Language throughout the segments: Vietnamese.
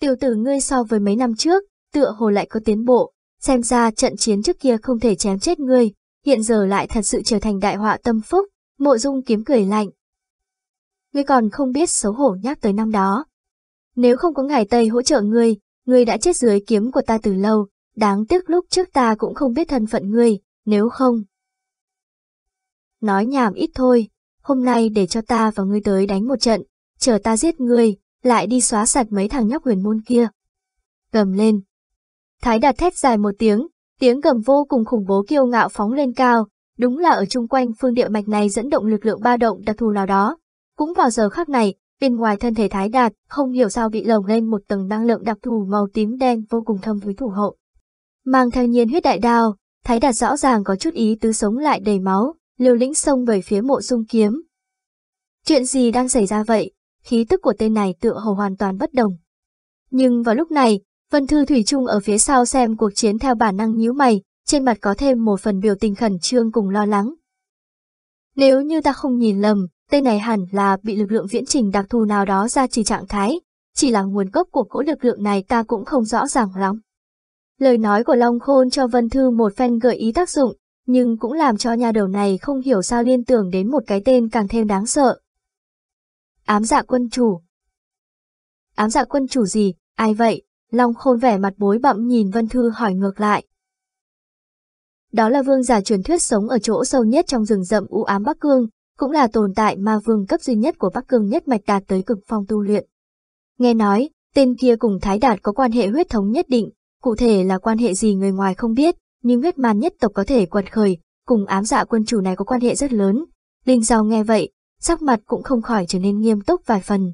Tiểu tử ngươi so với mấy năm trước, tựa hồ lại có tiến bộ, xem ra trận chiến trước kia không thể chém chết ngươi, hiện giờ lại thật sự trở thành đại họa tâm phúc, mộ dung kiếm cười lạnh. Ngươi còn không biết xấu hổ nhắc tới năm đó. Nếu không có ngài Tây hỗ trợ ngươi, ngươi đã chết dưới kiếm của ta từ lâu, đáng tiếc lúc trước ta cũng không biết thân phận ngươi, nếu không. Nói nhảm ít thôi, hôm nay để cho ta và ngươi tới đánh một trận, chờ ta giết ngươi, lại đi xóa sạch mấy thằng nhóc huyền môn kia. Gầm lên. Thái đạt thét dài một tiếng, tiếng gầm vô cùng khủng bố kiêu ngạo phóng lên cao, đúng là ở chung quanh phương địa mạch này dẫn động lực lượng ba động đặc thù nào đó. Cũng vào giờ khắc này, bên ngoài thân thể Thái Đạt không hiểu sao bị lồng lên một tầng năng lượng đặc thù màu tím đen vô cùng thâm với thủ hộ. Mang theo nhiên huyết đại đao, Thái Đạt rõ ràng có chút ý tứ sống lại đầy máu, liều lĩnh xông về phía mộ dung kiếm. Chuyện gì đang xảy ra vậy? Khí tức của tên này tựa hồ hoàn toàn bất đồng. Nhưng vào lúc này, Vân Thư Thủy Trung ở phía sau xem cuộc chiến theo bản năng nhíu mày, trên mặt có thêm một phần biểu tình khẩn trương cùng lo lắng. Nếu như ta không nhìn lầm, tên này hẳn là bị lực lượng viễn trình đặc thù nào đó ra trì trạng thái, chỉ là nguồn gốc của cỗ lực lượng này ta cũng không rõ ràng lắm. Lời nói của Long Khôn cho Vân Thư một phen gợi ý tác dụng, nhưng cũng làm cho nhà đầu này không hiểu sao liên tưởng đến một cái tên càng thêm đáng sợ. Ám dạ quân chủ Ám dạ quân chủ gì, ai vậy? Long Khôn vẻ mặt bối bậm nhìn Vân Thư hỏi ngược lại. Đó là vương giả truyền thuyết sống ở chỗ sâu nhất trong rừng rậm u ám Bắc Cương, cũng là tồn tại ma vương cấp duy nhất của Bắc Cương nhất mạch đạt tới cực phong tu luyện. Nghe nói, tên kia cùng Thái Đạt có quan hệ huyết thống nhất định, cụ thể là quan hệ gì người ngoài không biết, nhưng huyết man nhất tộc có thể quật khởi, cùng ám dạ quân chủ này có quan hệ rất lớn. Linh Giao nghe vậy, sắc mặt cũng không khỏi trở nên nghiêm túc vài phần.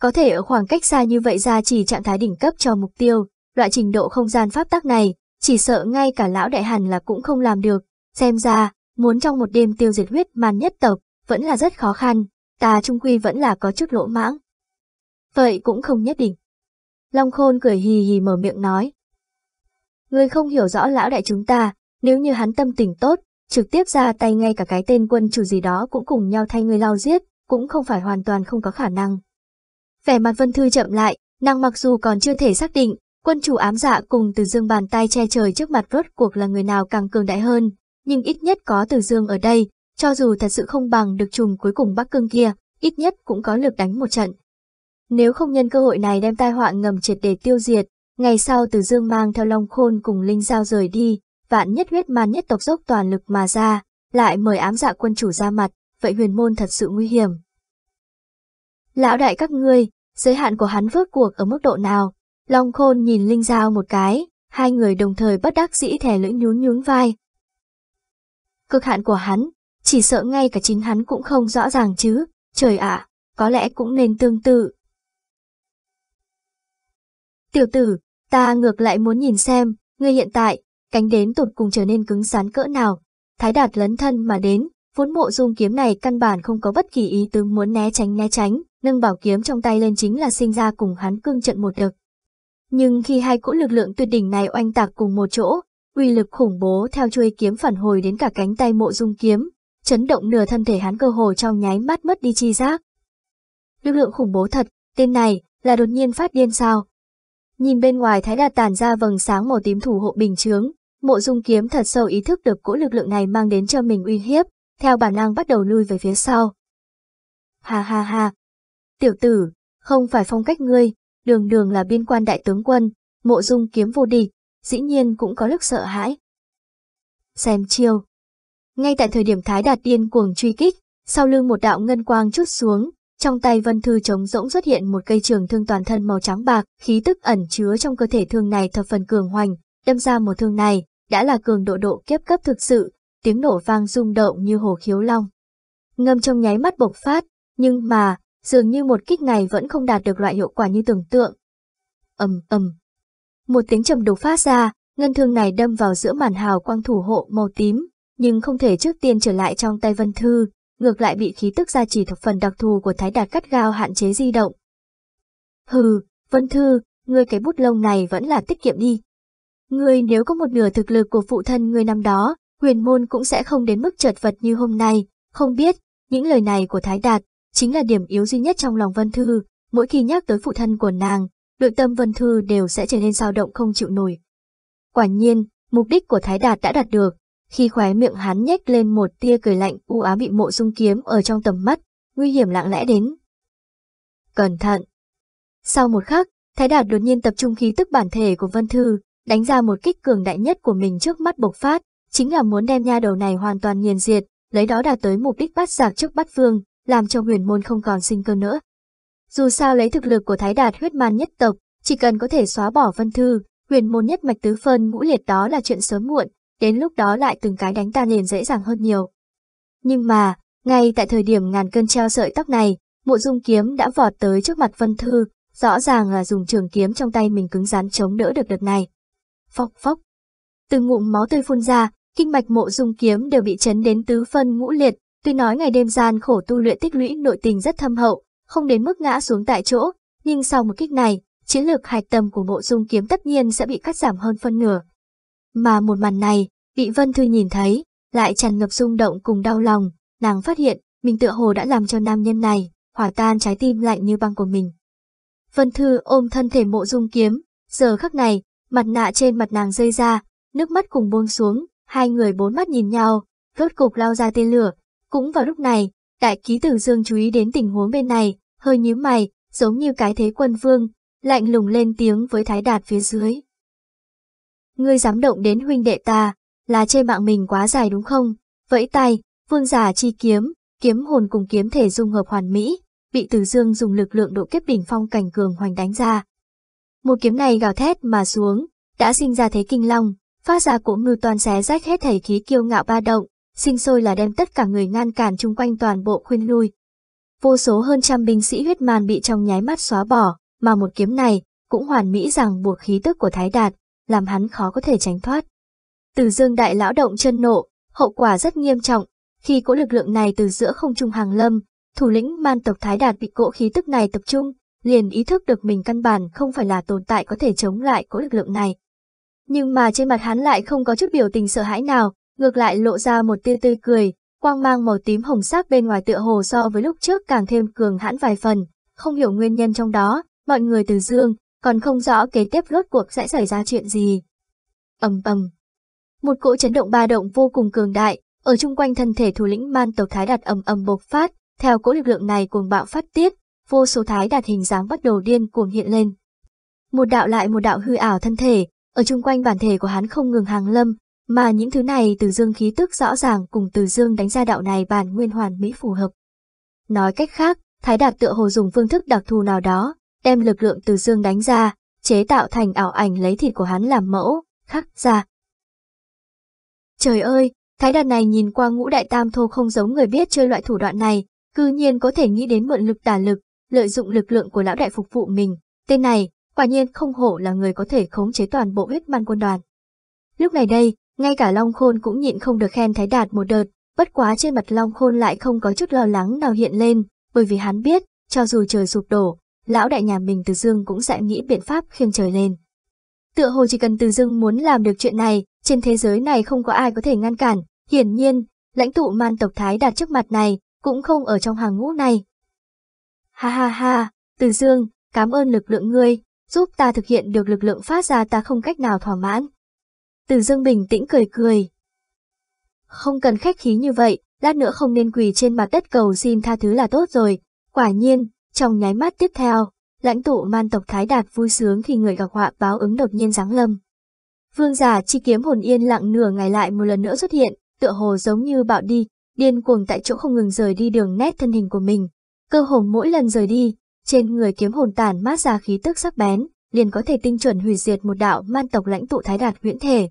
Có thể ở khoảng cách xa như vậy ra chỉ trạng thái đỉnh cấp cho mục tiêu, loại trình độ không gian pháp tắc này, chỉ sợ ngay cả lão đại hẳn là cũng không làm được, xem ra, muốn trong một đêm tiêu diệt huyết man nhất tộc, vẫn là rất khó khăn, ta trung quy vẫn là có chút lỗ mãng. Vậy cũng không nhất định. Long Khôn cười hì hì mở miệng nói. Ngươi không hiểu rõ lão đại chúng ta, nếu như hắn tâm tình tốt, trực tiếp ra tay ngay cả cái tên quân chủ gì đó cũng cùng nhau thay người lao giết, cũng không phải hoàn toàn không có khả năng. Vẻ mặt Vân Thư chậm lại, nàng mặc dù còn chưa thể xác định, quân chủ ám dạ cùng từ dương bàn tay che trời trước mặt rốt cuộc là người nào càng cường đại hơn, nhưng ít nhất có từ dương ở đây, cho dù thật sự không bằng được trùng cuối cùng Bắc Cương kia, ít nhất cũng có lực đánh một trận. Nếu không nhân cơ hội này đem tai họa ngầm triệt để tiêu diệt, ngày sau từ dương mang theo Long Khôn cùng Linh Giao rời đi, vạn nhất huyết man nhất tộc dốc toàn lực mà ra, lại mời ám dạ quân chủ ra mặt, vậy huyền môn thật sự nguy hiểm. Lão đại các ngươi, giới hạn của hắn vớt cuộc ở mức độ nào? Long Khôn nhìn Linh Giao một cái, hai người đồng thời bất đắc dĩ thẻ lưỡi nhún nhún vai. Cực hạn của hắn, chỉ sợ ngay cả chính hắn cũng không rõ ràng chứ, trời ạ, có lẽ cũng nên tương tự. Tiểu tử, ta ngược lại muốn nhìn xem, ngươi hiện tại, cánh đến tột cùng trở nên cứng rắn cỡ nào. Thái đạt lấn thân mà đến, vốn mộ dung kiếm này căn bản không có bất kỳ ý tứ muốn né tránh né tránh, nâng bảo kiếm trong tay lên chính là sinh ra cùng hắn cương trận một đợt. Nhưng khi hai cỗ lực lượng tuyệt đỉnh này oanh tạc cùng một chỗ, uy lực khủng bố theo chuôi kiếm phản hồi đến cả cánh tay mộ dung kiếm, chấn động nửa thân thể hắn cơ hồ trong nháy mắt mất đi chi giác. Lực lượng khủng bố thật, tên này, là đột nhiên phát điên sao? Nhìn bên ngoài thái đạt tàn ra vầng sáng màu tím thủ hộ bình chướng, mộ dung kiếm thật sâu ý thức được cỗ lực lượng này mang đến cho mình uy hiếp, theo bản năng bắt đầu lui về phía sau. Ha ha ha, Tiểu tử, không phải phong cách ngươi, đường đường là biên quan đại tướng quân, mộ dung kiếm vô địch, dĩ nhiên cũng có lúc sợ hãi. Xem chiêu. Ngay tại thời điểm Thái Đạt điên cuồng truy kích, sau lưng một đạo ngân quang chút xuống, trong tay Vân Thư trống rỗng xuất hiện một cây trường thương toàn thân màu trắng bạc, khí tức ẩn chứa trong cơ thể thương này thập phần cường hoành, đâm ra một thương này, đã là cường độ độ kiếp cấp thực sự, tiếng nổ vang rung động như hồ khiếu long. Ngâm trong nháy mắt bộc phát, nhưng mà, dường như một kích này vẫn không đạt được loại hiệu quả như tưởng tượng. ầm ầm, một tiếng trầm đục phát ra, ngân thương này đâm vào giữa màn hào quang thủ hộ màu tím, nhưng không thể trước tiên trở lại trong tay Vân Thư, ngược lại bị khí tức gia trì thập phần đặc thù của Thái Đạt cắt gao hạn chế di động. Hừ, Vân Thư, ngươi cái bút lông này vẫn là tiết kiệm đi. Ngươi nếu có một nửa thực lực của phụ thân ngươi năm đó, huyền môn cũng sẽ không đến mức chật vật như hôm nay, không biết, những lời này của Thái Đạt, chính là điểm yếu duy nhất trong lòng Vân Thư, mỗi khi nhắc tới phụ thân của nàng, nội tâm Vân Thư đều sẽ trở nên dao động không chịu nổi. Quả nhiên, mục đích của Thái Đạt đã đạt được, khi khóe miệng hắn nhếch lên một tia cười lạnh u ám bị mộ dung kiếm ở trong tầm mắt, nguy hiểm lặng lẽ đến. Cẩn thận! Sau một khắc, Thái Đạt đột nhiên tập trung khí tức bản thể của Vân Thư, đánh ra một kích cường đại nhất của mình trước mắt bộc phát, chính là muốn đem nha đầu này hoàn toàn nghiền diệt, lấy đó đạt tới mục đích bắt giặc trước bắt vương, làm cho huyền môn không còn sinh cơ nữa. Dù sao lấy thực lực của Thái Đạt huyết man nhất tộc, chỉ cần có thể xóa bỏ Vân Thư, huyền môn nhất mạch tứ phân ngũ liệt đó là chuyện sớm muộn, đến lúc đó lại từng cái đánh ta liền dễ dàng hơn nhiều. Nhưng mà, ngay tại thời điểm ngàn cân treo sợi tóc này, mộ dung kiếm đã vọt tới trước mặt Vân Thư, rõ ràng là dùng trường kiếm trong tay mình cứng rắn chống đỡ được đợt này. Phốc phốc. Từng ngụm máu tươi phun ra, kinh mạch mộ dung kiếm đều bị chấn đến tứ phân ngũ liệt, tuy nói ngày đêm gian khổ tu luyện tích lũy nội tình rất thâm hậu, không đến mức ngã xuống tại chỗ, nhưng sau một kích này, chiến lược hạch tâm của mộ dung kiếm tất nhiên sẽ bị cắt giảm hơn phân nửa. Mà một màn này, vị Vân Thư nhìn thấy, lại tràn ngập rung động cùng đau lòng, nàng phát hiện, mình tựa hồ đã làm cho nam nhân này, hỏa tan trái tim lạnh như băng của mình. Vân Thư ôm thân thể mộ dung kiếm, giờ khắc này, mặt nạ trên mặt nàng rơi ra, nước mắt cùng buông xuống, hai người bốn mắt nhìn nhau, rốt cục lao ra tên lửa. Cũng vào lúc này, đại ký tử dương chú ý đến tình huống bên này, hơi nhíu mày, giống như cái thế quân vương, lạnh lùng lên tiếng với thái đạt phía dưới. Ngươi dám động đến huynh đệ ta, là chê mạng mình quá dài đúng không? Vẫy tay, vương giả chi kiếm, kiếm hồn cùng kiếm thể dung hợp hoàn mỹ, bị tử Dương dùng lực lượng độ kiếp đỉnh phong cảnh cường hoành đánh ra. Một kiếm này gào thét mà xuống, đã sinh ra thế kinh long, phát ra cỗ ngư toàn xé rách hết thảy khí kiêu ngạo ba động, sinh sôi là đem tất cả người ngăn cản chung quanh toàn bộ khuyên lui. Vô số hơn trăm binh sĩ huyết màn bị trong nháy mắt xóa bỏ, mà một kiếm này cũng hoàn mỹ rằng buộc khí tức của Thái Đạt, làm hắn khó có thể tránh thoát. Từ dương đại lão động chân nộ, hậu quả rất nghiêm trọng, khi cỗ lực lượng này từ giữa không trung hàng lâm, thủ lĩnh man tộc Thái Đạt bị cỗ khí tức này tập trung, liền ý thức được mình căn bản không phải là tồn tại có thể chống lại cỗ lực lượng này. Nhưng mà trên mặt hắn lại không có chút biểu tình sợ hãi nào, ngược lại lộ ra một tia tươi cười, quang mang màu tím hồng sắc bên ngoài tựa hồ so với lúc trước càng thêm cường hãn vài phần, không hiểu nguyên nhân trong đó, mọi người từ dương, còn không rõ kế tiếp rốt cuộc sẽ xảy ra chuyện gì. ầm ầm, một cỗ chấn động ba động vô cùng cường đại, ở chung quanh thân thể thủ lĩnh man tộc Thái Đạt ầm ầm bộc phát, theo cỗ lực lượng này cuồng bạo phát tiết, vô số Thái Đạt hình dáng bắt đầu điên cuồng hiện lên. Một đạo lại một đạo hư ảo thân thể, ở chung quanh bản thể của hắn không ngừng hàng lâm, mà những thứ này từ dương khí tức rõ ràng cùng từ dương đánh ra đạo này bản nguyên hoàn mỹ phù hợp. Nói cách khác, Thái Đạt tựa hồ dùng phương thức đặc thù nào đó, đem lực lượng từ dương đánh ra, chế tạo thành ảo ảnh lấy thịt của hắn làm mẫu, khắc ra. Trời ơi, Thái Đạt này nhìn qua ngũ đại tam thô không giống người biết chơi loại thủ đoạn này, cư nhiên có thể nghĩ đến mượn lực tả lực, lợi dụng lực lượng của lão đại phục vụ mình. Tên này, quả nhiên không hổ là người có thể khống chế toàn bộ huyết man quân đoàn. Lúc này đây, ngay cả Long Khôn cũng nhịn không được khen Thái Đạt một đợt, bất quá trên mặt Long Khôn lại không có chút lo lắng nào hiện lên, bởi vì hắn biết, cho dù trời sụp đổ, lão đại nhà mình Từ Dương cũng sẽ nghĩ biện pháp khiêng trời lên. Tựa hồ chỉ cần Từ Dương muốn làm được chuyện này, trên thế giới này không có ai có thể ngăn cản, hiển nhiên, lãnh tụ man tộc Thái Đạt trước mặt này, cũng không ở trong hàng ngũ này. Ha ha ha, Từ Dương, cảm ơn lực lượng ngươi, giúp ta thực hiện được lực lượng phát ra ta không cách nào thỏa mãn. Từ Dương bình tĩnh cười cười. Không cần khách khí như vậy, lát nữa không nên quỳ trên mặt đất cầu xin tha thứ là tốt rồi. Quả nhiên, trong nháy mắt tiếp theo, lãnh tụ man tộc Thái Đạt vui sướng khi người gặp họa báo ứng đột nhiên giáng lâm. Vương giả chi kiếm hồn yên lặng nửa ngày lại một lần nữa xuất hiện, tựa hồ giống như bạo đi, điên cuồng tại chỗ không ngừng rời đi đường nét thân hình của mình. Cơ hồn mỗi lần rời đi, trên người kiếm hồn tản mát ra khí tức sắc bén, liền có thể tinh chuẩn hủy diệt một đạo man tộc lãnh tụ Thái Đạt huyễn thể.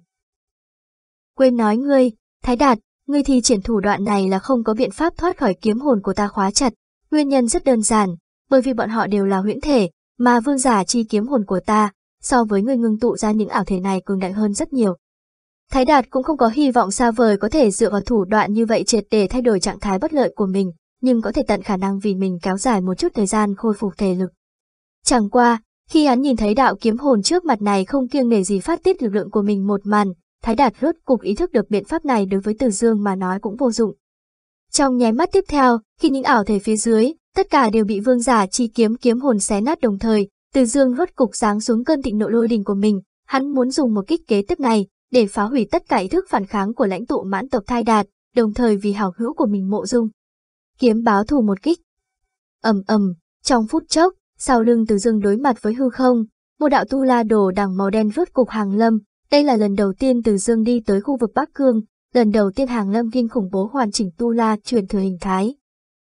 Quên nói ngươi, Thái Đạt, ngươi thì triển thủ đoạn này là không có biện pháp thoát khỏi kiếm hồn của ta khóa chặt. Nguyên nhân rất đơn giản, bởi vì bọn họ đều là huyễn thể, mà vương giả chi kiếm hồn của ta, so với ngươi ngưng tụ ra những ảo thể này cường đại hơn rất nhiều. Thái Đạt cũng không có hy vọng xa vời có thể dựa vào thủ đoạn như vậy triệt để thay đổi trạng thái bất lợi của mình, nhưng có thể tận khả năng vì mình kéo dài một chút thời gian khôi phục thể lực. Chẳng qua, khi hắn nhìn thấy đạo kiếm hồn trước mặt này không kiêng nể gì phát tiết lực lượng của mình một màn, Thái Đạt rốt cục ý thức được biện pháp này đối với Từ Dương mà nói cũng vô dụng. Trong nháy mắt tiếp theo, khi những ảo thể phía dưới, tất cả đều bị vương giả chi kiếm kiếm hồn xé nát đồng thời, từ dương rốt cục giáng xuống cơn thịnh nộ lôi đình của mình, hắn muốn dùng một kích kế tiếp này để phá hủy tất cả ý thức phản kháng của lãnh tụ mãn tộc thai đạt, đồng thời vì hảo hữu của mình mộ dung. Kiếm báo thù một kích. ầm ầm, trong phút chốc, sau lưng từ dương đối mặt với hư không, một đạo tu la đổ đằng màu đen vớt cục hàng lâm, đây là lần đầu tiên từ dương đi tới khu vực Bắc Cương, lần đầu tiên hàng lâm kinh khủng bố hoàn chỉnh tu la truyền thừa hình thái.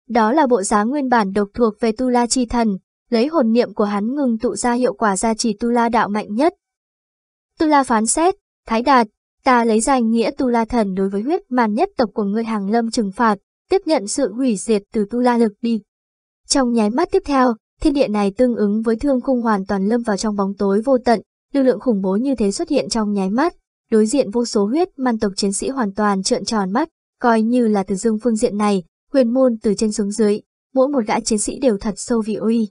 Đó là bộ dáng nguyên bản độc thuộc về tu la chi thần, lấy hồn niệm của hắn ngừng tụ ra hiệu quả gia trì tu la đạo mạnh nhất. Tu la phán xét, thái đạt, ta lấy danh nghĩa tu la thần đối với huyết màn nhất tộc của ngươi hàng lâm trừng phạt, tiếp nhận sự hủy diệt từ tu la lực đi. Trong nháy mắt tiếp theo, thiên địa này tương ứng với thương khung hoàn toàn lâm vào trong bóng tối vô tận, lực lượng khủng bố như thế xuất hiện trong nháy mắt, đối diện vô số huyết man tộc chiến sĩ hoàn toàn trợn tròn mắt, coi như là từ dương phương diện này, huyền môn từ trên xuống dưới, mỗi một gã chiến sĩ đều thật sâu vị uy.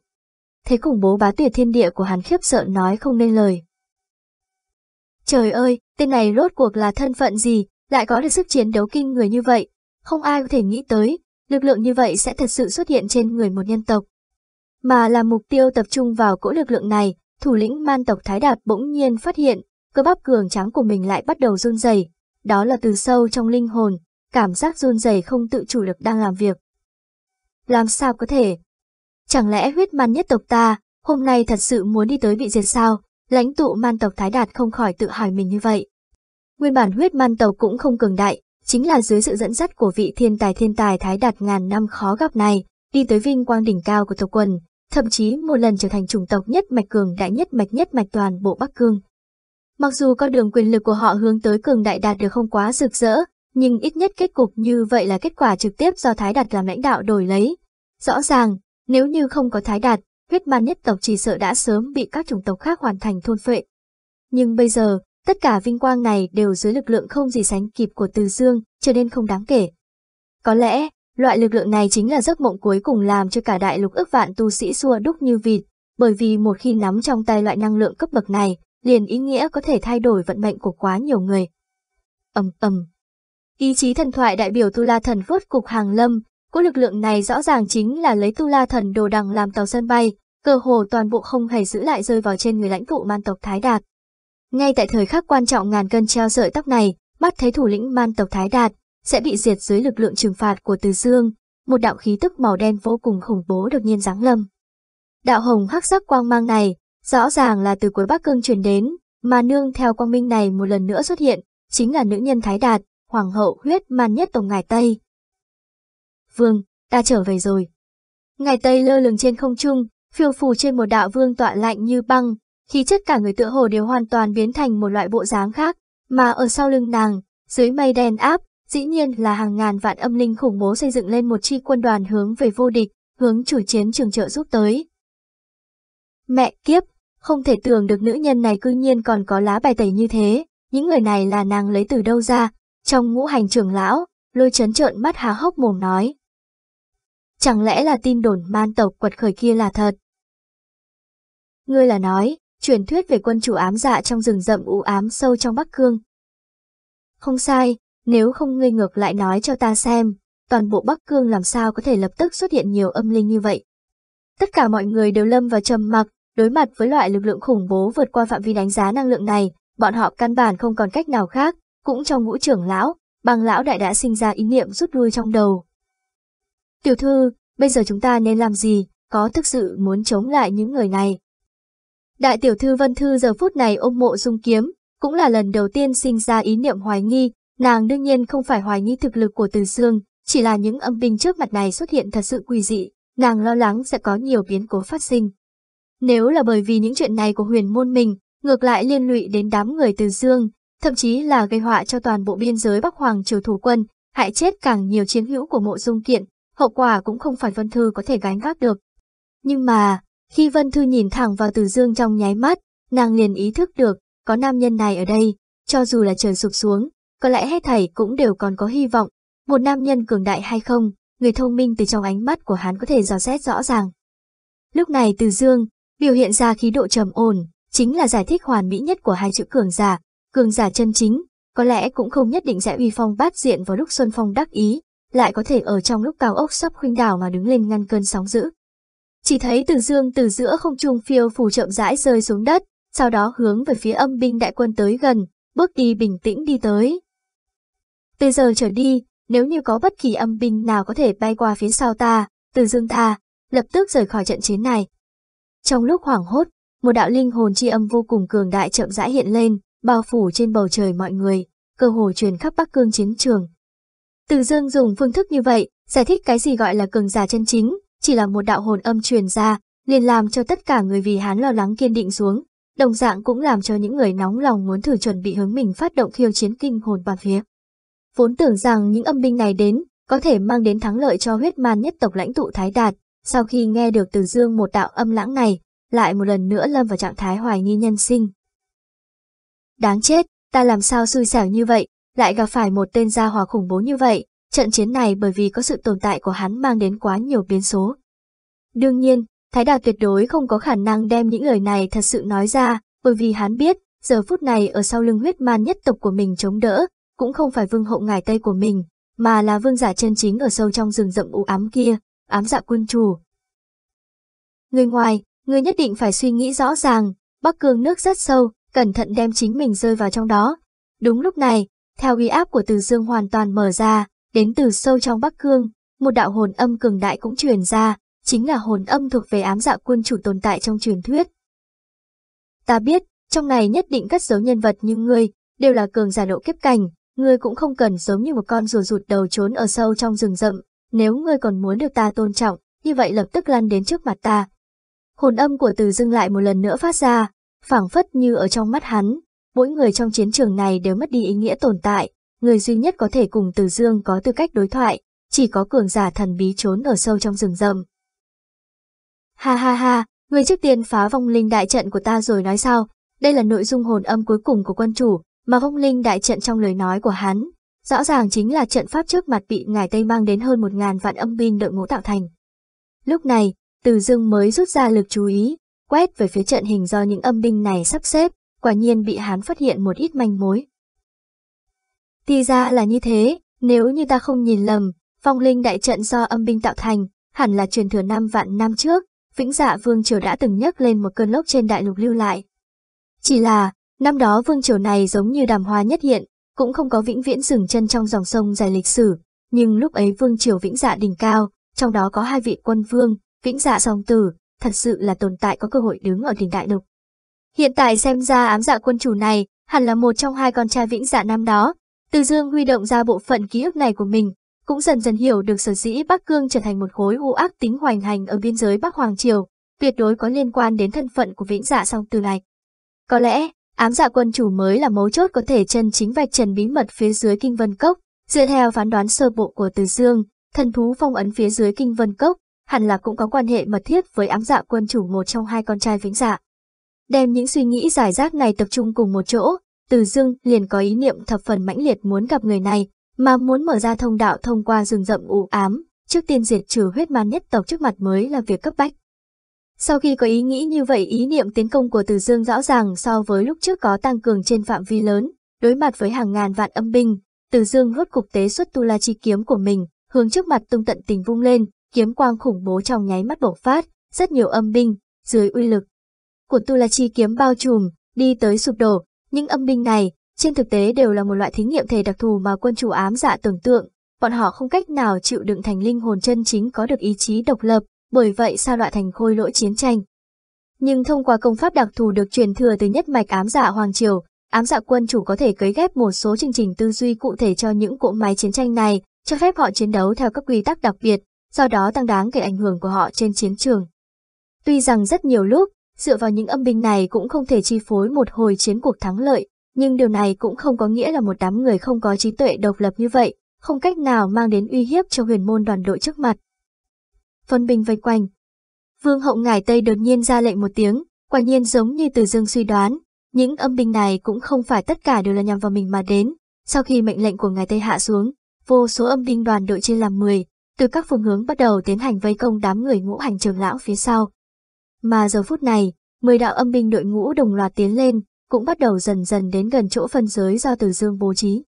Thấy khủng bố bá tuyệt thiên địa của hắn khiếp sợ nói không nên lời. Trời ơi, tên này rốt cuộc là thân phận gì, lại có được sức chiến đấu kinh người như vậy, không ai có thể nghĩ tới, lực lượng như vậy sẽ thật sự xuất hiện trên người một nhân tộc. Mà là mục tiêu tập trung vào cỗ lực lượng này, thủ lĩnh man tộc Thái Đạt bỗng nhiên phát hiện, cơ bắp cường trắng của mình lại bắt đầu run rẩy. Đó là từ sâu trong linh hồn, cảm giác run rẩy không tự chủ được đang làm việc. Làm sao có thể? Chẳng lẽ huyết man nhất tộc ta, hôm nay thật sự muốn đi tới bị diệt sao? Lãnh tụ man tộc Thái Đạt không khỏi tự hỏi mình như vậy. Nguyên bản huyết man tộc cũng không cường đại, chính là dưới sự dẫn dắt của vị thiên tài thiên tài Thái Đạt ngàn năm khó gặp này, đi tới vinh quang đỉnh cao của tộc quần, thậm chí một lần trở thành chủng tộc nhất mạch cường đại nhất mạch nhất mạch toàn bộ Bắc Cương. Mặc dù con đường quyền lực của họ hướng tới cường đại đạt được không quá rực rỡ, nhưng ít nhất kết cục như vậy là kết quả trực tiếp do Thái Đạt làm lãnh đạo đổi lấy. Rõ ràng, nếu như không có Thái Đạt, huyết man nhất tộc chỉ sợ đã sớm bị các chủng tộc khác hoàn thành thôn phệ. Nhưng bây giờ, tất cả vinh quang này đều dưới lực lượng không gì sánh kịp của Từ Dương, cho nên không đáng kể. Có lẽ, loại lực lượng này chính là giấc mộng cuối cùng làm cho cả đại lục ức vạn tu sĩ xua đúc như vịt, bởi vì một khi nắm trong tay loại năng lượng cấp bậc này, liền ý nghĩa có thể thay đổi vận mệnh của quá nhiều người. ầm ầm. Ý chí thần thoại đại biểu Tu La Thần vốt cục hàng lâm, cỗ lực lượng này rõ ràng chính là lấy Tu La Thần đồ đằng làm tàu sân bay, cơ hồ toàn bộ không hề giữ lại rơi vào trên người lãnh tụ man tộc Thái Đạt. Ngay tại thời khắc quan trọng ngàn cân treo sợi tóc này, mắt thấy thủ lĩnh man tộc Thái Đạt sẽ bị diệt dưới lực lượng trừng phạt của Từ Dương, một đạo khí tức màu đen vô cùng khủng bố đột nhiên giáng lâm. Đạo hồng hắc sắc quang mang này, rõ ràng là từ cuối Bắc Cương truyền đến, mà nương theo quang minh này một lần nữa xuất hiện, chính là nữ nhân Thái Đạt, hoàng hậu huyết man nhất tổng ngài Tây. Vương, ta trở về rồi. Ngài Tây lơ lửng trên không trung, phiêu phù trên một đạo vương tọa lạnh như băng, khí chất cả người tựa hồ đều hoàn toàn biến thành một loại bộ dáng khác, mà ở sau lưng nàng, dưới mây đen áp, dĩ nhiên là hàng ngàn vạn âm linh khủng bố xây dựng lên một chi quân đoàn hướng về vô địch, hướng chủ chiến trường trợ giúp tới. Mẹ kiếp, không thể tưởng được nữ nhân này cư nhiên còn có lá bài tẩy như thế, những người này là nàng lấy từ đâu ra, trong ngũ hành trưởng lão, lôi chấn trợn mắt há hốc mồm nói. Chẳng lẽ là tin đồn man tộc quật khởi kia là thật? Ngươi là nói, truyền thuyết về quân chủ ám dạ trong rừng rậm u ám sâu trong Bắc Cương. Không sai, nếu không ngươi ngược lại nói cho ta xem, toàn bộ Bắc Cương làm sao có thể lập tức xuất hiện nhiều âm linh như vậy. Tất cả mọi người đều lâm vào trầm mặc, đối mặt với loại lực lượng khủng bố vượt qua phạm vi đánh giá năng lượng này, bọn họ căn bản không còn cách nào khác, cũng trong ngũ trưởng lão, bằng lão đại đã sinh ra ý niệm rút lui trong đầu. Tiểu thư, bây giờ chúng ta nên làm gì, có thực sự muốn chống lại những người này? Đại tiểu thư Vân Thư giờ phút này ôm mộ dung kiếm, cũng là lần đầu tiên sinh ra ý niệm hoài nghi, nàng đương nhiên không phải hoài nghi thực lực của Từ Dương, chỉ là những âm binh trước mặt này xuất hiện thật sự quỷ dị, nàng lo lắng sẽ có nhiều biến cố phát sinh. Nếu là bởi vì những chuyện này của huyền môn mình, ngược lại liên lụy đến đám người Từ Dương, thậm chí là gây họa cho toàn bộ biên giới Bắc Hoàng triều thủ quân, hại chết càng nhiều chiến hữu của mộ dung kiện, hậu quả cũng không phải Vân Thư có thể gánh vác được. Nhưng mà, khi Vân Thư nhìn thẳng vào Từ Dương trong nháy mắt, nàng liền ý thức được, có nam nhân này ở đây, cho dù là trời sụp xuống, có lẽ hết thảy cũng đều còn có hy vọng. Một nam nhân cường đại hay không, người thông minh từ trong ánh mắt của hắn có thể dò xét rõ ràng. Lúc này Từ Dương, biểu hiện ra khí độ trầm ổn, chính là giải thích hoàn mỹ nhất của hai chữ cường giả, cường giả chân chính, có lẽ cũng không nhất định sẽ uy phong bát diện vào lúc Xuân Phong đắc ý, lại có thể ở trong lúc cao ốc sắp khuynh đảo mà đứng lên ngăn cơn sóng dữ. Chỉ thấy từ dương từ giữa không trung phiêu phù chậm rãi rơi xuống đất, sau đó hướng về phía âm binh đại quân tới gần, bước đi bình tĩnh đi tới. Từ giờ trở đi, nếu như có bất kỳ âm binh nào có thể bay qua phía sau ta, từ dương ta, lập tức rời khỏi trận chiến này. Trong lúc hoảng hốt, một đạo linh hồn chi âm vô cùng cường đại chậm rãi hiện lên, bao phủ trên bầu trời mọi người, cơ hồ truyền khắp Bắc Cương chiến trường. Từ Dương dùng phương thức như vậy, giải thích cái gì gọi là cường giả chân chính, chỉ là một đạo hồn âm truyền ra, liền làm cho tất cả người vì hắn lo lắng kiên định xuống, đồng dạng cũng làm cho những người nóng lòng muốn thử chuẩn bị hướng mình phát động khiêu chiến kinh hồn bàn phía. Vốn tưởng rằng những âm binh này đến, có thể mang đến thắng lợi cho huyết man nhất tộc lãnh tụ Thái Đạt, sau khi nghe được từ dương một đạo âm lãng này, lại một lần nữa lâm vào trạng thái hoài nghi nhân sinh. Đáng chết, ta làm sao xui xẻo như vậy, lại gặp phải một tên gia hòa khủng bố như vậy, trận chiến này bởi vì có sự tồn tại của hắn mang đến quá nhiều biến số. Đương nhiên, Thái Đạt tuyệt đối không có khả năng đem những lời này thật sự nói ra, bởi vì hắn biết, giờ phút này ở sau lưng huyết man nhất tộc của mình chống đỡ, cũng không phải vương hậu ngài Tây của mình, mà là vương giả chân chính ở sâu trong rừng rậm u ám kia, ám dạ quân chủ. Người ngoài, người nhất định phải suy nghĩ rõ ràng, Bắc Cương nước rất sâu, cẩn thận đem chính mình rơi vào trong đó. Đúng lúc này, theo uy áp của Từ Dương hoàn toàn mở ra, đến từ sâu trong Bắc Cương, một đạo hồn âm cường đại cũng truyền ra, chính là hồn âm thuộc về ám dạ quân chủ tồn tại trong truyền thuyết. Ta biết, trong này nhất định cất giấu nhân vật như ngươi, đều là cường giả độ kiếp cảnh, ngươi cũng không cần giống như một con rùa rụt đầu trốn ở sâu trong rừng rậm, nếu ngươi còn muốn được ta tôn trọng, như vậy lập tức lăn đến trước mặt ta. Hồn âm của Từ Dương lại một lần nữa phát ra, phảng phất như ở trong mắt hắn, mỗi người trong chiến trường này đều mất đi ý nghĩa tồn tại, người duy nhất có thể cùng Từ Dương có tư cách đối thoại, chỉ có cường giả thần bí trốn ở sâu trong rừng rậm. Ha ha ha, người trước tiên phá vong linh đại trận của ta rồi nói sao, đây là nội dung hồn âm cuối cùng của quân chủ, mà vong linh đại trận trong lời nói của hắn, rõ ràng chính là trận pháp trước mặt bị ngài Tây mang đến hơn một ngàn vạn âm binh đội ngũ tạo thành. Lúc này, Từ Dương mới rút ra lực chú ý, quét về phía trận hình do những âm binh này sắp xếp, quả nhiên bị hắn phát hiện một ít manh mối. Thì ra là như thế, nếu như ta không nhìn lầm, phong linh đại trận do âm binh tạo thành, hẳn là truyền thừa năm vạn năm trước, Vĩnh Dạ Vương Triều đã từng nhắc lên một cơn lốc trên đại lục lưu lại. Chỉ là, năm đó Vương Triều này giống như đàm hoa nhất hiện, cũng không có vĩnh viễn dừng chân trong dòng sông dài lịch sử, nhưng lúc ấy Vương Triều Vĩnh Dạ đỉnh cao, trong đó có hai vị quân vương, Vĩnh Dạ song tử, thật sự là tồn tại có cơ hội đứng ở đỉnh đại lục. Hiện tại xem ra ám dạ quân chủ này hẳn là một trong hai con trai Vĩnh Dạ năm đó. Từ Dương huy động ra bộ phận ký ức này của mình, cũng dần dần hiểu được sở dĩ Bắc Cương trở thành một khối u ác tính hoành hành ở biên giới Bắc Hoàng Triều, tuyệt đối có liên quan đến thân phận của Vĩnh Dạ song từ lạch. Có lẽ, ám dạ quân chủ mới là mấu chốt có thể chân chính vạch trần bí mật phía dưới Kinh Vân Cốc, dựa theo phán đoán sơ bộ của Từ Dương, thần thú phong ấn phía dưới Kinh Vân Cốc, hẳn là cũng có quan hệ mật thiết với ám dạ quân chủ một trong hai con trai Vĩnh Dạ. Đem những suy nghĩ giải rác này tập trung cùng một chỗ, từ Dương liền có ý niệm thập phần mãnh liệt muốn gặp người này, mà muốn mở ra thông đạo thông qua rừng rậm u ám, trước tiên diệt trừ huyết man nhất tộc trước mặt mới là việc cấp bách. Sau khi có ý nghĩ như vậy ý niệm tiến công của Từ Dương rõ ràng so với lúc trước có tăng cường trên phạm vi lớn, đối mặt với hàng ngàn vạn âm binh, Từ Dương rốt cục tế xuất tu la chi kiếm của mình, hướng trước mặt tung tận tình vung lên, kiếm quang khủng bố trong nháy mắt bộc phát, rất nhiều âm binh, dưới uy lực của tu la chi kiếm bao trùm, đi tới sụp đổ, những âm binh này, trên thực tế đều là một loại thí nghiệm thể đặc thù mà quân chủ ám dạ tưởng tượng, bọn họ không cách nào chịu đựng thành linh hồn chân chính có được ý chí độc lập, bởi vậy sao loại thành khôi lỗi chiến tranh. Nhưng thông qua công pháp đặc thù được truyền thừa từ nhất mạch ám dạ Hoàng Triều, ám dạ quân chủ có thể cấy ghép một số chương trình tư duy cụ thể cho những cỗ máy chiến tranh này, cho phép họ chiến đấu theo các quy tắc đặc biệt, do đó tăng đáng kể ảnh hưởng của họ trên chiến trường. Tuy rằng rất nhiều lúc, dựa vào những âm binh này cũng không thể chi phối một hồi chiến cuộc thắng lợi, nhưng điều này cũng không có nghĩa là một đám người không có trí tuệ độc lập như vậy, không cách nào mang đến uy hiếp cho huyền môn đoàn đội trước mặt. Phân binh vây quanh. Vương hậu ngải Tây đột nhiên ra lệnh một tiếng, quả nhiên giống như từ dương suy đoán, những âm binh này cũng không phải tất cả đều là nhằm vào mình mà đến. Sau khi mệnh lệnh của ngài Tây hạ xuống, vô số âm binh đoàn đội chia làm 10, từ các phương hướng bắt đầu tiến hành vây công đám người ngũ hành trường lão phía sau. Mà giờ phút này, 10 đạo âm binh đội ngũ đồng loạt tiến lên, cũng bắt đầu dần dần đến gần chỗ phân giới do Từ Dương bố trí.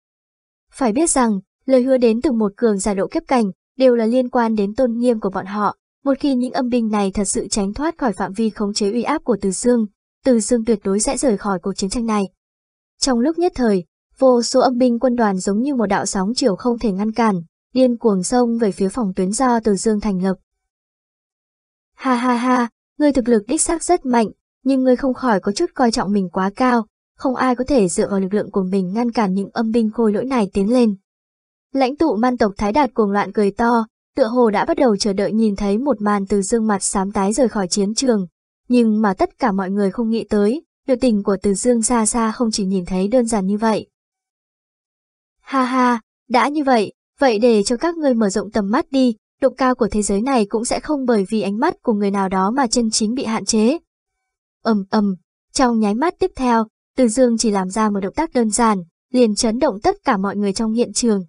Phải biết rằng, Lời hứa đến từ một cường giả độ kiếp cảnh, đều là liên quan đến tôn nghiêm của bọn họ. Một khi những âm binh này thật sự tránh thoát khỏi phạm vi khống chế uy áp của Từ Dương, Từ Dương tuyệt đối sẽ rời khỏi cuộc chiến tranh này. Trong lúc nhất thời, vô số âm binh quân đoàn giống như một đạo sóng chiều không thể ngăn cản, điên cuồng sông về phía phòng tuyến do Từ Dương thành lập. Ha ha ha, ngươi thực lực đích xác rất mạnh, nhưng ngươi không khỏi có chút coi trọng mình quá cao, không ai có thể dựa vào lực lượng của mình ngăn cản những âm binh khôi lỗi này tiến lên. Lãnh tụ man tộc Thái Đạt cuồng loạn cười to, tựa hồ đã bắt đầu chờ đợi nhìn thấy một màn từ dương mặt xám tái rời khỏi chiến trường. Nhưng mà tất cả mọi người không nghĩ tới, biểu tình của từ dương xa xa không chỉ nhìn thấy đơn giản như vậy. Ha ha, đã như vậy, vậy để cho các ngươi mở rộng tầm mắt đi, độ cao của thế giới này cũng sẽ không bởi vì ánh mắt của người nào đó mà chân chính bị hạn chế. ầm ầm, trong nháy mắt tiếp theo, từ dương chỉ làm ra một động tác đơn giản, liền chấn động tất cả mọi người trong hiện trường.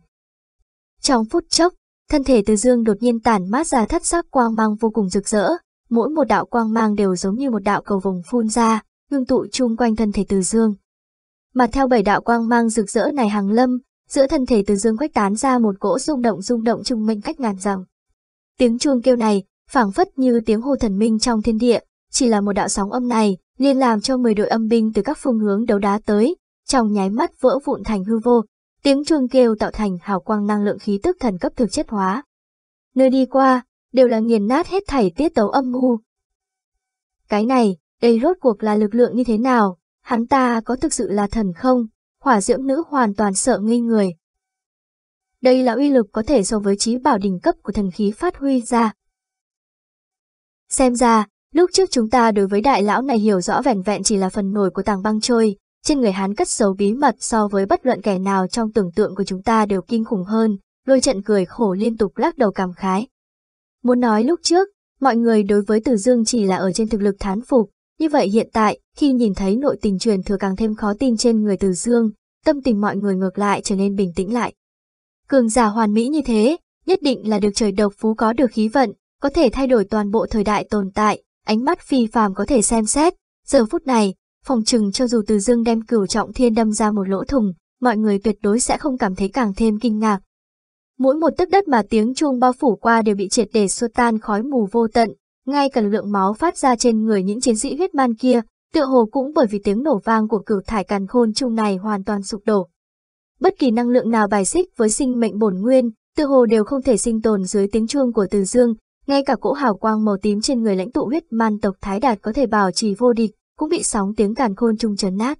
Trong phút chốc, thân thể từ dương đột nhiên tản mát ra thất sắc quang mang vô cùng rực rỡ, mỗi một đạo quang mang đều giống như một đạo cầu vồng phun ra, ngưng tụ chung quanh thân thể từ dương. Mà theo bảy đạo quang mang rực rỡ này hàng lâm, giữa thân thể từ dương quách tán ra một cỗ rung động rung động trung minh cách ngàn dặm. Tiếng chuông kêu này, phảng phất như tiếng hô thần minh trong thiên địa, chỉ là một đạo sóng âm này, liền làm cho 10 đội âm binh từ các phương hướng đấu đá tới, trong nháy mắt vỡ vụn thành hư vô, tiếng chuông kêu tạo thành hào quang năng lượng khí tức thần cấp thực chất hóa. Nơi đi qua, đều là nghiền nát hết thảy tiết tấu âm mưu. Cái này, đây rốt cuộc là lực lượng như thế nào, hắn ta có thực sự là thần không, hỏa diễm nữ hoàn toàn sợ ngây người. Đây là uy lực có thể so với trí bảo đỉnh cấp của thần khí phát huy ra. Xem ra, lúc trước chúng ta đối với đại lão này hiểu rõ vẻn vẹn chỉ là phần nổi của tàng băng trôi, trên người hắn cất giấu bí mật so với bất luận kẻ nào trong tưởng tượng của chúng ta đều kinh khủng hơn, lôi trận cười khổ liên tục lắc đầu cảm khái. Muốn nói lúc trước, mọi người đối với Từ Dương chỉ là ở trên thực lực thán phục, như vậy hiện tại, khi nhìn thấy nội tình truyền thừa càng thêm khó tin trên người Từ Dương, tâm tình mọi người ngược lại trở nên bình tĩnh lại. Cường giả hoàn mỹ như thế, nhất định là được trời độc phú có được khí vận, có thể thay đổi toàn bộ thời đại tồn tại, ánh mắt phi phàm có thể xem xét. Giờ phút này, phòng trừng cho dù Từ Dương đem cửu trọng thiên đâm ra một lỗ thùng, mọi người tuyệt đối sẽ không cảm thấy càng thêm kinh ngạc. Mỗi một tấc đất mà tiếng chuông bao phủ qua đều bị triệt để xua tan khói mù vô tận, ngay cả lượng máu phát ra trên người những chiến sĩ huyết man kia, tựa hồ cũng bởi vì tiếng nổ vang của cửu thải càn khôn chung này hoàn toàn sụp đổ. Bất kỳ năng lượng nào bài xích với sinh mệnh bổn nguyên, tựa hồ đều không thể sinh tồn dưới tiếng chuông của Từ Dương, ngay cả cỗ hào quang màu tím trên người lãnh tụ huyết man tộc Thái Đạt có thể bảo trì vô địch, cũng bị sóng tiếng càn khôn trung chấn nát.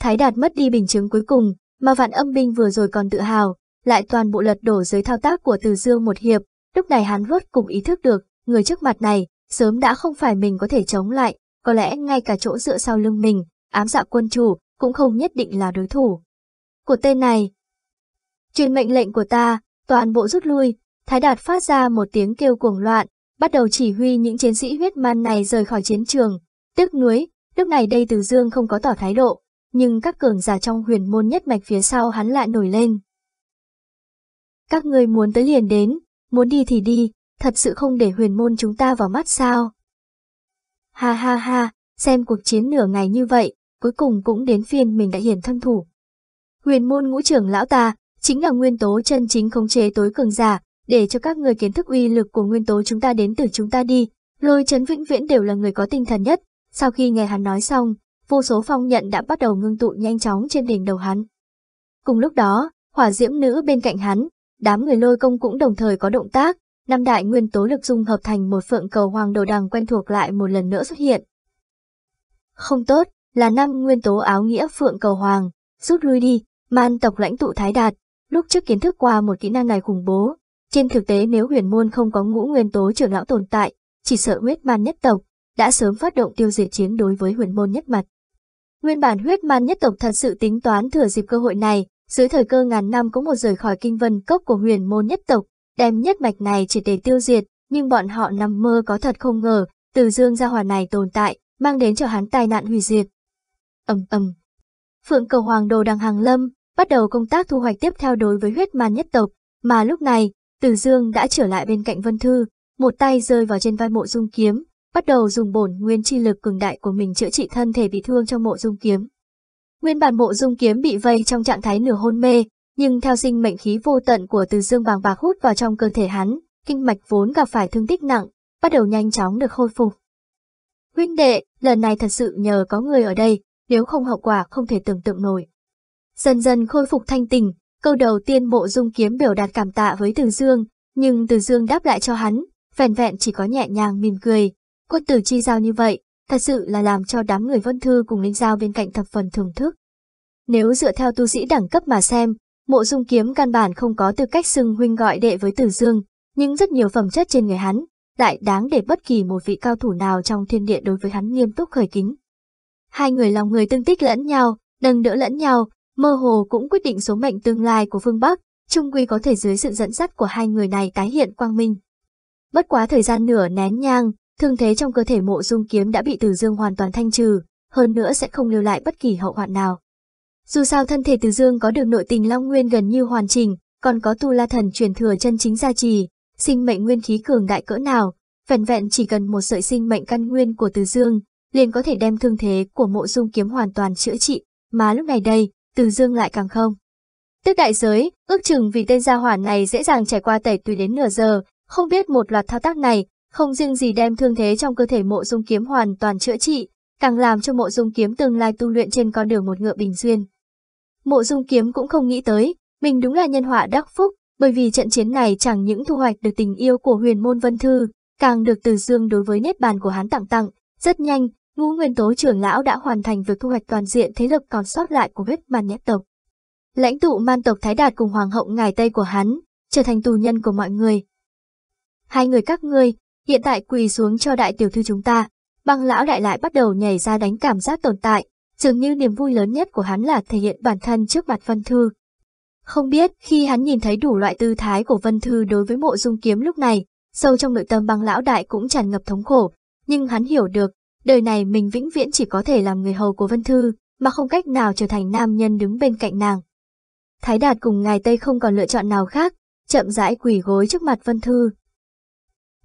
Thái Đạt mất đi bình chứng cuối cùng, mà vạn âm binh vừa rồi còn tự hào, lại toàn bộ lật đổ dưới thao tác của Từ Dương một hiệp, lúc này hắn rốt cùng ý thức được, người trước mặt này, sớm đã không phải mình có thể chống lại, có lẽ ngay cả chỗ dựa sau lưng mình, ám dạ quân chủ, cũng không nhất định là đối thủ. Của tên này, truyền mệnh lệnh của ta, toàn bộ rút lui, Thái Đạt phát ra một tiếng kêu cuồng loạn, bắt đầu chỉ huy những chiến sĩ huyết man này rời khỏi chiến trường. tức nuối, lúc này đây Từ Dương không có tỏ thái độ, nhưng các cường giả trong huyền môn nhất mạch phía sau hắn lại nổi lên. Các người muốn tới liền đến, muốn đi thì đi, thật sự không để huyền môn chúng ta vào mắt sao? Ha ha ha, xem cuộc chiến nửa ngày như vậy, cuối cùng cũng đến phiên mình đã hiển thân thủ. Huyền môn ngũ trưởng lão ta, chính là nguyên tố chân chính khống chế tối cường giả, để cho các người kiến thức uy lực của nguyên tố chúng ta đến từ chúng ta đi. Lôi chấn vĩnh viễn đều là người có tinh thần nhất. Sau khi nghe hắn nói xong, vô số phong nhận đã bắt đầu ngưng tụ nhanh chóng trên đỉnh đầu hắn. Cùng lúc đó, hỏa diễm nữ bên cạnh hắn, đám người lôi công cũng đồng thời có động tác, năm đại nguyên tố lực dung hợp thành một phượng cầu hoàng đồ đằng quen thuộc lại một lần nữa xuất hiện. Không tốt, là năm nguyên tố áo nghĩa phượng cầu hoàng, rút lui đi, man tộc lãnh tụ thái đạt, lúc trước kiến thức qua một kỹ năng này khủng bố, trên thực tế nếu huyền môn không có ngũ nguyên tố trưởng lão tồn tại, chỉ sợ huyết man nhất tộc, đã sớm phát động tiêu diệt chiến đối với huyền môn nhất mặt Nguyên bản huyết man nhất tộc thật sự tính toán thừa dịp cơ hội này, dưới thời cơ ngàn năm có một rời khỏi kinh vân cốc của huyền môn nhất tộc, đem nhất mạch này chỉ để tiêu diệt, nhưng bọn họ nằm mơ có thật không ngờ, từ dương gia hòa này tồn tại, mang đến cho hắn tai nạn hủy diệt. ầm ầm. Phượng cầu hoàng đồ đang hàng lâm, bắt đầu công tác thu hoạch tiếp theo đối với huyết man nhất tộc, mà lúc này, từ dương đã trở lại bên cạnh Vân Thư, một tay rơi vào trên vai mộ dung kiếm, bắt đầu dùng bổn nguyên chi lực cường đại của mình chữa trị thân thể bị thương trong mộ dung kiếm. Nguyên bản mộ dung kiếm bị vây trong trạng thái nửa hôn mê, nhưng theo sinh mệnh khí vô tận của Từ Dương bàng bạc hút vào trong cơ thể hắn, kinh mạch vốn gặp phải thương tích nặng, bắt đầu nhanh chóng được khôi phục. Huynh đệ, lần này thật sự nhờ có người ở đây, nếu không hậu quả không thể tưởng tượng nổi. Dần dần khôi phục thanh tình, câu đầu tiên mộ dung kiếm biểu đạt cảm tạ với Từ Dương, nhưng Từ Dương đáp lại cho hắn, vẹn vẹn chỉ có nhẹ nhàng mỉm cười. Quân tử chi giao như vậy, thật sự là làm cho đám người vân thư cùng linh giao bên cạnh thập phần thưởng thức. Nếu dựa theo tu sĩ đẳng cấp mà xem, mộ dung kiếm căn bản không có tư cách xưng huynh gọi đệ với Từ Dương, nhưng rất nhiều phẩm chất trên người hắn, lại đáng để bất kỳ một vị cao thủ nào trong thiên địa đối với hắn nghiêm túc khởi kính. Hai người lòng người tương tích lẫn nhau, nâng đỡ lẫn nhau, mơ hồ cũng quyết định số mệnh tương lai của phương Bắc, trung quy có thể dưới sự dẫn dắt của hai người này tái hiện quang minh. Bất quá thời gian nửa nén nhang, thương thế trong cơ thể mộ dung kiếm đã bị Từ Dương hoàn toàn thanh trừ, hơn nữa sẽ không lưu lại bất kỳ hậu hoạn nào. Dù sao thân thể Từ Dương có được nội tình Long Nguyên gần như hoàn chỉnh, còn có tu la thần truyền thừa chân chính gia trì, sinh mệnh nguyên khí cường đại cỡ nào, vẹn vẹn chỉ cần một sợi sinh mệnh căn nguyên của Từ Dương, liền có thể đem thương thế của mộ dung kiếm hoàn toàn chữa trị, mà lúc này đây, từ Dương lại càng không. Tức đại giới, ước chừng vì tên gia hỏa này dễ dàng trải qua tẩy tùy đến nửa giờ, không biết một loạt thao tác này, không riêng gì đem thương thế trong cơ thể mộ dung kiếm hoàn toàn chữa trị, càng làm cho mộ dung kiếm tương lai tu luyện trên con đường một ngựa bình duyên. Mộ dung kiếm cũng không nghĩ tới, mình đúng là nhân họa đắc phúc, bởi vì trận chiến này chẳng những thu hoạch được tình yêu của huyền môn vân thư, càng được từ dương đối với nét bàn của hắn tặng tặng, rất nhanh, ngũ nguyên tố trưởng lão đã hoàn thành việc thu hoạch toàn diện thế lực còn sót lại của huyết man nhất tộc. Lãnh tụ man tộc Thái Đạt cùng hoàng hậu ngài Tây của hắn, trở thành tù nhân của mọi người. Hai người các ngươi, hiện tại quỳ xuống cho đại tiểu thư chúng ta, băng lão đại lại bắt đầu nhảy ra đánh cảm giác tồn tại, dường như niềm vui lớn nhất của hắn là thể hiện bản thân trước mặt Vân Thư. Không biết khi hắn nhìn thấy đủ loại tư thái của Vân Thư đối với mộ dung kiếm lúc này, sâu trong nội tâm băng lão đại cũng tràn ngập thống khổ, nhưng hắn hiểu được, đời này mình vĩnh viễn chỉ có thể làm người hầu của Vân Thư, mà không cách nào trở thành nam nhân đứng bên cạnh nàng. Thái Đạt cùng ngài Tây không còn lựa chọn nào khác, chậm rãi quỳ gối trước mặt Vân Thư.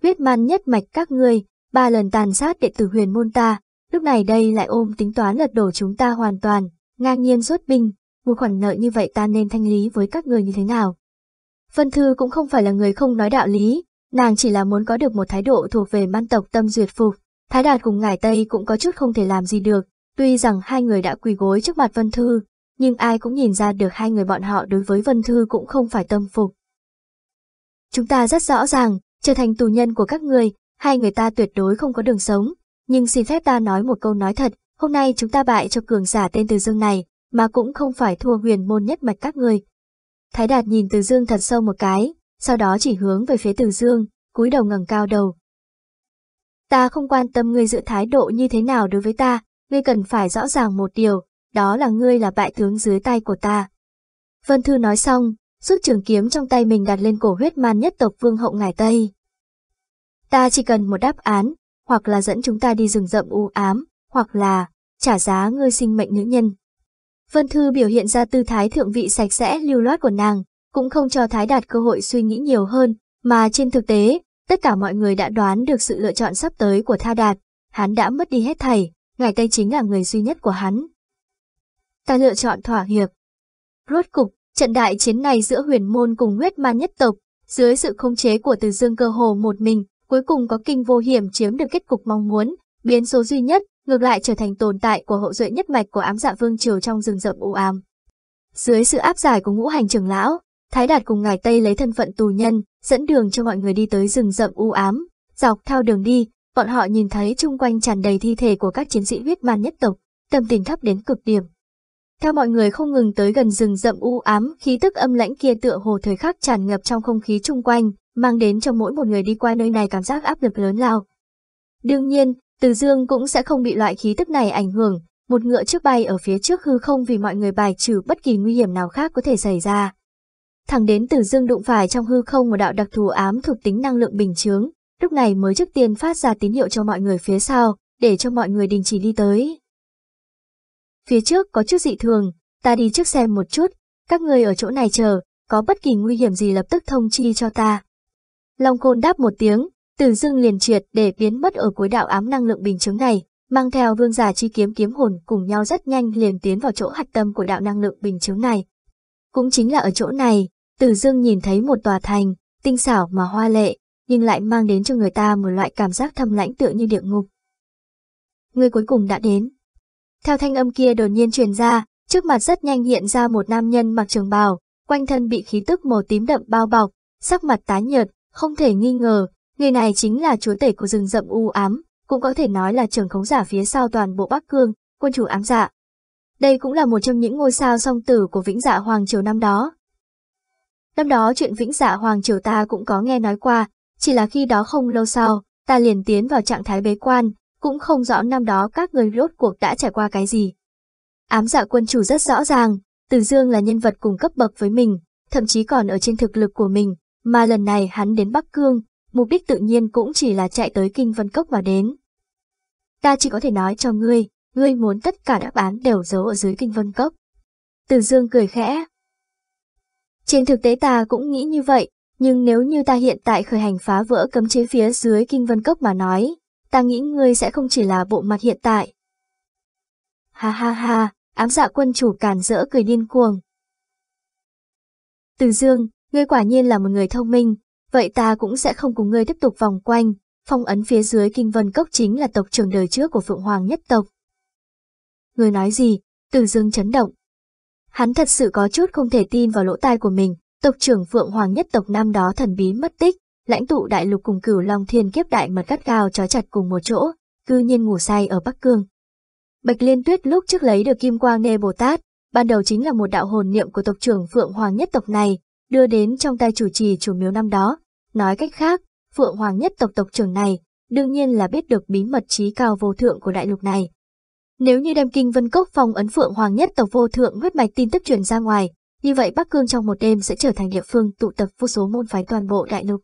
Huyết man nhất mạch các ngươi, ba lần tàn sát đệ tử huyền môn ta, lúc này đây lại ôm tính toán lật đổ chúng ta hoàn toàn, ngang nhiên xuất binh, một khoản nợ như vậy ta nên thanh lý với các người như thế nào. Vân Thư cũng không phải là người không nói đạo lý, nàng chỉ là muốn có được một thái độ thuộc về man tộc tâm duyệt phục. Thái Đạt cùng ngải Tây cũng có chút không thể làm gì được, tuy rằng hai người đã quỳ gối trước mặt Vân Thư, nhưng ai cũng nhìn ra được hai người bọn họ đối với Vân Thư cũng không phải tâm phục. Chúng ta rất rõ ràng, trở thành tù nhân của các người, hai người ta tuyệt đối không có đường sống, nhưng xin phép ta nói một câu nói thật, hôm nay chúng ta bại cho cường giả tên Từ Dương này, mà cũng không phải thua huyền môn nhất mạch các người. Thái Đạt nhìn Từ Dương thật sâu một cái, sau đó chỉ hướng về phía Từ Dương, cúi đầu ngẩng cao đầu. Ta không quan tâm ngươi giữ thái độ như thế nào đối với ta, ngươi cần phải rõ ràng một điều, đó là ngươi là bại tướng dưới tay của ta. Vân Thư nói xong, rút trường kiếm trong tay mình đặt lên cổ huyết man nhất tộc vương hậu ngải Tây. Ta chỉ cần một đáp án, hoặc là dẫn chúng ta đi rừng rậm u ám, hoặc là trả giá ngươi sinh mệnh nữ nhân. Vân Thư biểu hiện ra tư thái thượng vị sạch sẽ lưu loát của nàng, cũng không cho Thái Đạt cơ hội suy nghĩ nhiều hơn, mà trên thực tế, tất cả mọi người đã đoán được sự lựa chọn sắp tới của Tha Đạt, hắn đã mất đi hết thầy, ngài Tây chính là người duy nhất của hắn. Ta lựa chọn thỏa hiệp. Rốt cục, trận đại chiến này giữa huyền môn cùng huyết man nhất tộc, dưới sự khống chế của từ dương cơ hồ một mình, cuối cùng có kinh vô hiểm chiếm được kết cục mong muốn, biến số duy nhất, ngược lại trở thành tồn tại của hậu duệ nhất mạch của ám dạ vương triều trong rừng rậm u ám. Dưới sự áp giải của ngũ hành trưởng lão, Thái Đạt cùng ngài Tây lấy thân phận tù nhân, dẫn đường cho mọi người đi tới rừng rậm u ám, dọc theo đường đi, bọn họ nhìn thấy chung quanh tràn đầy thi thể của các chiến sĩ huyết man nhất tộc, tâm tình thấp đến cực điểm. Theo mọi người không ngừng tới gần rừng rậm u ám, khí tức âm lãnh kia tựa hồ thời khắc tràn ngập trong không khí chung quanh, mang đến cho mỗi một người đi qua nơi này cảm giác áp lực lớn lao. Đương nhiên, Từ Dương cũng sẽ không bị loại khí tức này ảnh hưởng, một ngựa trước bay ở phía trước hư không vì mọi người bài trừ bất kỳ nguy hiểm nào khác có thể xảy ra. Thẳng đến Từ Dương đụng phải trong hư không một đạo đặc thù ám thuộc tính năng lượng bình chướng, lúc này mới trước tiên phát ra tín hiệu cho mọi người phía sau, để cho mọi người đình chỉ đi tới. Phía trước có chút dị thường, ta đi trước xem một chút, các người ở chỗ này chờ, có bất kỳ nguy hiểm gì lập tức thông chi cho ta. Long Côn đáp một tiếng, từ Dương liền triệt để biến mất ở cuối đạo ám năng lượng bình chứng này, mang theo vương giả chi kiếm kiếm hồn cùng nhau rất nhanh liền tiến vào chỗ hạch tâm của đạo năng lượng bình chứng này. Cũng chính là ở chỗ này, từ Dương nhìn thấy một tòa thành, tinh xảo mà hoa lệ, nhưng lại mang đến cho người ta một loại cảm giác thâm lãnh tựa như địa ngục. Người cuối cùng đã đến. Theo thanh âm kia đột nhiên truyền ra, trước mặt rất nhanh hiện ra một nam nhân mặc trường bào, quanh thân bị khí tức màu tím đậm bao bọc, sắc mặt tái nhợt, không thể nghi ngờ, người này chính là chúa tể của rừng rậm u ám, cũng có thể nói là trưởng khống giả phía sau toàn bộ Bắc Cương, quân chủ ám dạ. Đây cũng là một trong những ngôi sao song tử của Vĩnh Dạ Hoàng Triều năm đó. Năm đó chuyện Vĩnh Dạ Hoàng Triều ta cũng có nghe nói qua, chỉ là khi đó không lâu sau, ta liền tiến vào trạng thái bế quan, cũng không rõ năm đó các người rốt cuộc đã trải qua cái gì. Ám dạ quân chủ rất rõ ràng, Từ Dương là nhân vật cùng cấp bậc với mình, thậm chí còn ở trên thực lực của mình, mà lần này hắn đến Bắc Cương, mục đích tự nhiên cũng chỉ là chạy tới Kinh Vân Cốc mà đến. Ta chỉ có thể nói cho ngươi, ngươi muốn tất cả đáp án đều giấu ở dưới Kinh Vân Cốc. Từ Dương cười khẽ. Trên thực tế ta cũng nghĩ như vậy, nhưng nếu như ta hiện tại khởi hành phá vỡ cấm chế phía dưới Kinh Vân Cốc mà nói, ta nghĩ ngươi sẽ không chỉ là bộ mặt hiện tại. Ha ha ha, ám dạ quân chủ càn rỡ cười điên cuồng. Từ Dương, ngươi quả nhiên là một người thông minh, vậy ta cũng sẽ không cùng ngươi tiếp tục vòng quanh, phong ấn phía dưới kinh vân cốc chính là tộc trưởng đời trước của Phượng Hoàng nhất tộc. Ngươi nói gì? Từ Dương chấn động. Hắn thật sự có chút không thể tin vào lỗ tai của mình, tộc trưởng Phượng Hoàng nhất tộc năm đó thần bí mất tích, lãnh tụ đại lục cùng cửu long thiên kiếp đại mật cắt cao trói chặt cùng một chỗ, cư nhiên ngủ say ở Bắc Cương. Bạch Liên Tuyết lúc trước lấy được Kim Quang Nê Bồ Tát, ban đầu chính là một đạo hồn niệm của tộc trưởng Phượng Hoàng nhất tộc này, đưa đến trong tay chủ trì chủ miếu năm đó. Nói cách khác, Phượng Hoàng nhất tộc tộc trưởng này, đương nhiên là biết được bí mật trí cao vô thượng của đại lục này. Nếu như đem kinh vân cốc phong ấn Phượng Hoàng nhất tộc vô thượng huyết mạch tin tức truyền ra ngoài, như vậy Bắc Cương trong một đêm sẽ trở thành địa phương tụ tập vô số môn phái toàn bộ đại lục.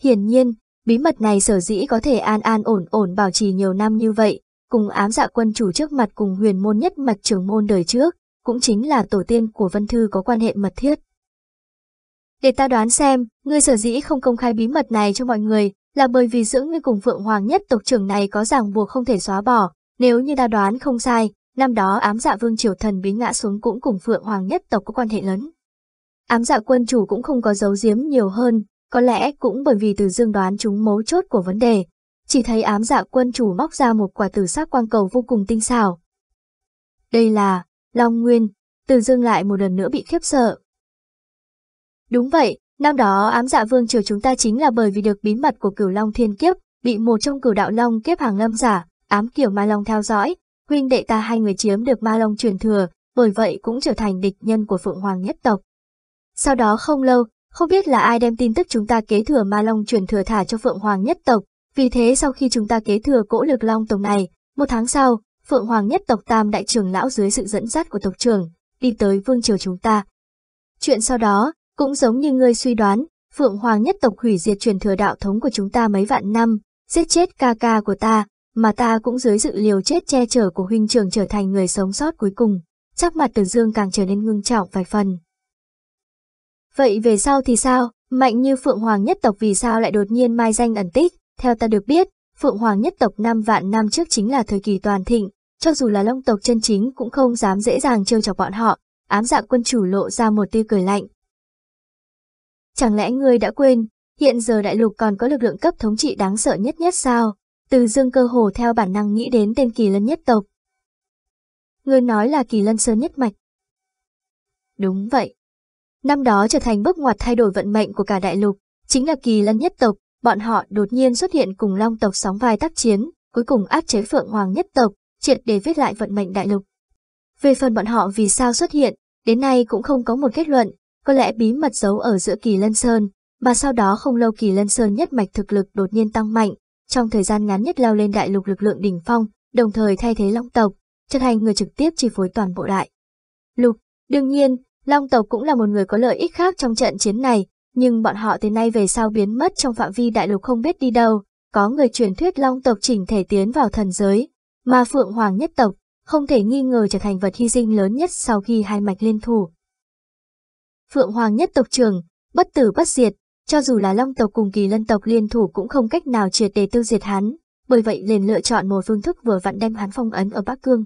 Hiển nhiên, bí mật này sở dĩ có thể an an ổn ổn bảo trì nhiều năm như vậy, cùng ám dạ quân chủ trước mặt cùng huyền môn nhất mạch trưởng môn đời trước, cũng chính là tổ tiên của Vân Thư có quan hệ mật thiết. Để ta đoán xem, ngươi sở dĩ không công khai bí mật này cho mọi người, là bởi vì giữa ngươi cùng Phượng Hoàng nhất tộc trưởng này có ràng buộc không thể xóa bỏ, nếu như đa đoán không sai, năm đó ám dạ vương triều thần bí ngã xuống cũng cùng Phượng Hoàng nhất tộc có quan hệ lớn. Ám dạ quân chủ cũng không có giấu giếm nhiều hơn, có lẽ cũng bởi vì từ dương đoán chúng mấu chốt của vấn đề. Chỉ thấy ám dạ quân chủ móc ra một quả tử sắc quang cầu vô cùng tinh xảo. Đây là, Long Nguyên, từ dương lại một lần nữa bị khiếp sợ. Đúng vậy, năm đó ám dạ vương triều chúng ta chính là bởi vì được bí mật của cửu Long thiên kiếp, bị một trong cửu đạo Long kiếp hàng lâm giả, ám kiểu ma Long theo dõi, huynh đệ ta hai người chiếm được ma Long truyền thừa, bởi vậy cũng trở thành địch nhân của Phượng Hoàng nhất tộc. Sau đó không lâu, không biết là ai đem tin tức chúng ta kế thừa ma long truyền thừa thả cho Phượng Hoàng nhất tộc, vì thế sau khi chúng ta kế thừa cỗ lực long tộc này, một tháng sau, Phượng Hoàng nhất tộc tam đại trưởng lão dưới sự dẫn dắt của tộc trưởng, đi tới vương triều chúng ta. Chuyện sau đó, cũng giống như ngươi suy đoán, Phượng Hoàng nhất tộc hủy diệt truyền thừa đạo thống của chúng ta mấy vạn năm, giết chết ca ca của ta, mà ta cũng dưới sự liều chết che chở của huynh trưởng trở thành người sống sót cuối cùng. Chắc mặt Từ Dương càng trở nên ngưng trọng vài phần. Vậy về sau thì sao? Mạnh như Phượng Hoàng nhất tộc vì sao lại đột nhiên mai danh ẩn tích? Theo ta được biết, Phượng Hoàng nhất tộc năm vạn năm trước chính là thời kỳ toàn thịnh, cho dù là long tộc chân chính cũng không dám dễ dàng trêu chọc bọn họ, ám dạ quân chủ lộ ra một tia cười lạnh. Chẳng lẽ ngươi đã quên, hiện giờ đại lục còn có lực lượng cấp thống trị đáng sợ nhất nhất sao? Từ dương cơ hồ theo bản năng nghĩ đến tên kỳ lân nhất tộc. Ngươi nói là kỳ lân sơn nhất mạch. Đúng vậy, Năm đó trở thành bước ngoặt thay đổi vận mệnh của cả đại lục, chính là kỳ lân nhất tộc, bọn họ đột nhiên xuất hiện cùng long tộc sóng vai tác chiến, cuối cùng áp chế phượng hoàng nhất tộc, triệt để viết lại vận mệnh đại lục. Về phần bọn họ vì sao xuất hiện, đến nay cũng không có một kết luận, có lẽ bí mật giấu ở giữa kỳ lân sơn, mà sau đó không lâu kỳ lân sơn nhất mạch thực lực đột nhiên tăng mạnh, trong thời gian ngắn nhất leo lên đại lục lực lượng đỉnh phong, đồng thời thay thế long tộc, trở thành người trực tiếp chi phối toàn bộ đại. Lục, đương nhiên, Long tộc cũng là một người có lợi ích khác trong trận chiến này, nhưng bọn họ từ nay về sau biến mất trong phạm vi đại lục không biết đi đâu, có người truyền thuyết Long tộc chỉnh thể tiến vào thần giới, mà Phượng Hoàng nhất tộc không thể nghi ngờ trở thành vật hy sinh lớn nhất sau khi hai mạch liên thủ. Phượng Hoàng nhất tộc trường, bất tử bất diệt, cho dù là Long tộc cùng kỳ lân tộc liên thủ cũng không cách nào triệt để tiêu diệt hắn, bởi vậy liền lựa chọn một phương thức vừa vặn đem hắn phong ấn ở Bắc Cương.